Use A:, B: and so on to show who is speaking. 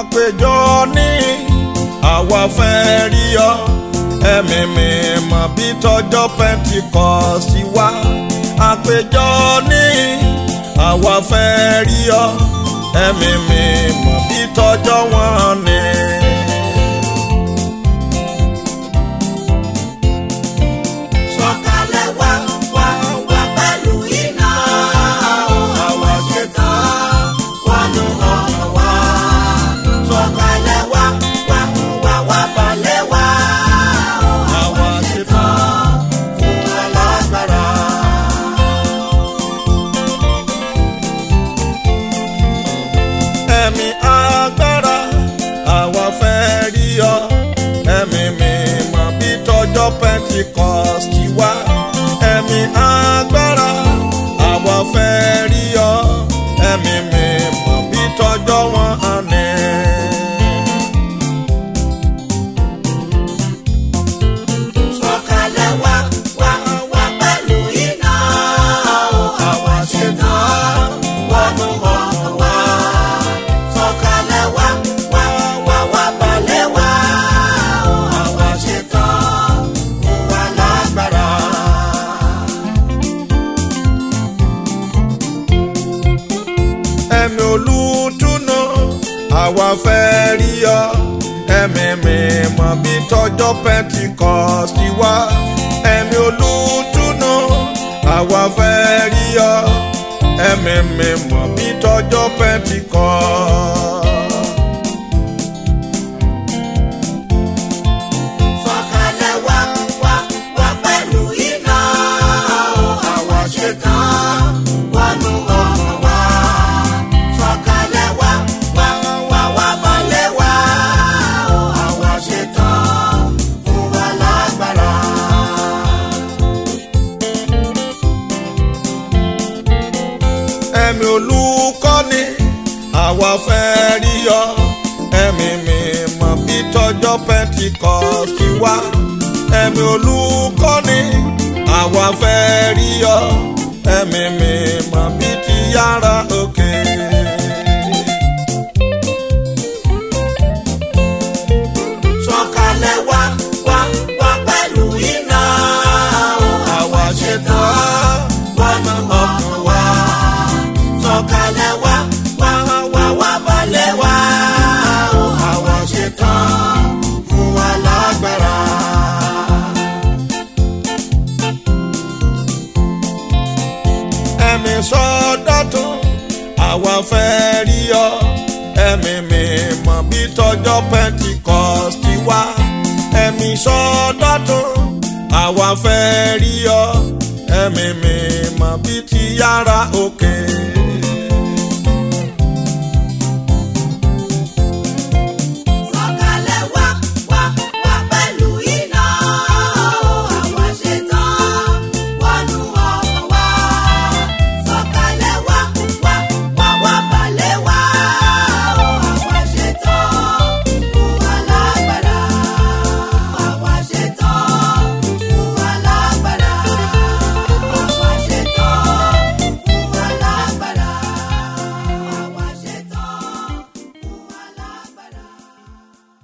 A: àpèjọ ní àwa fẹ́ rí ọ ẹ̀mí mímọ́ bí tọjọ́ pentikọ́sì wá àpèjọ ní àwa fẹ́ rí ọ ẹ̀mí mímọ́ bí tọjọ́
B: wọn ní.
A: àwa fẹ́ rí ọ ẹ̀mí mímọ́ bí tọjọ́ pentikọ́sì wá ẹ̀mí olùtúnú àwa fẹ́ rí ọ ẹ̀mí mímọ́ bí tọjọ́ pentikọ́sì. olùkọ́ni àwa fẹ́ rí ọ ẹ̀mí mímọ́ bí tọ́jọ́ pentikọ́sì wá ẹ̀mí olùkọ́ni àwa fẹ́ rí ọ ẹ̀mí mímọ́. àwa fẹ́ rí ọ ẹ̀mí mi mọ̀ bí tọjọ́ pentikọ́st wá ẹ̀mí sọdọ́tún àwa fẹ́ rí ọ ẹ̀mí mi mọ̀ bí ti yára òkè.
B: Okay.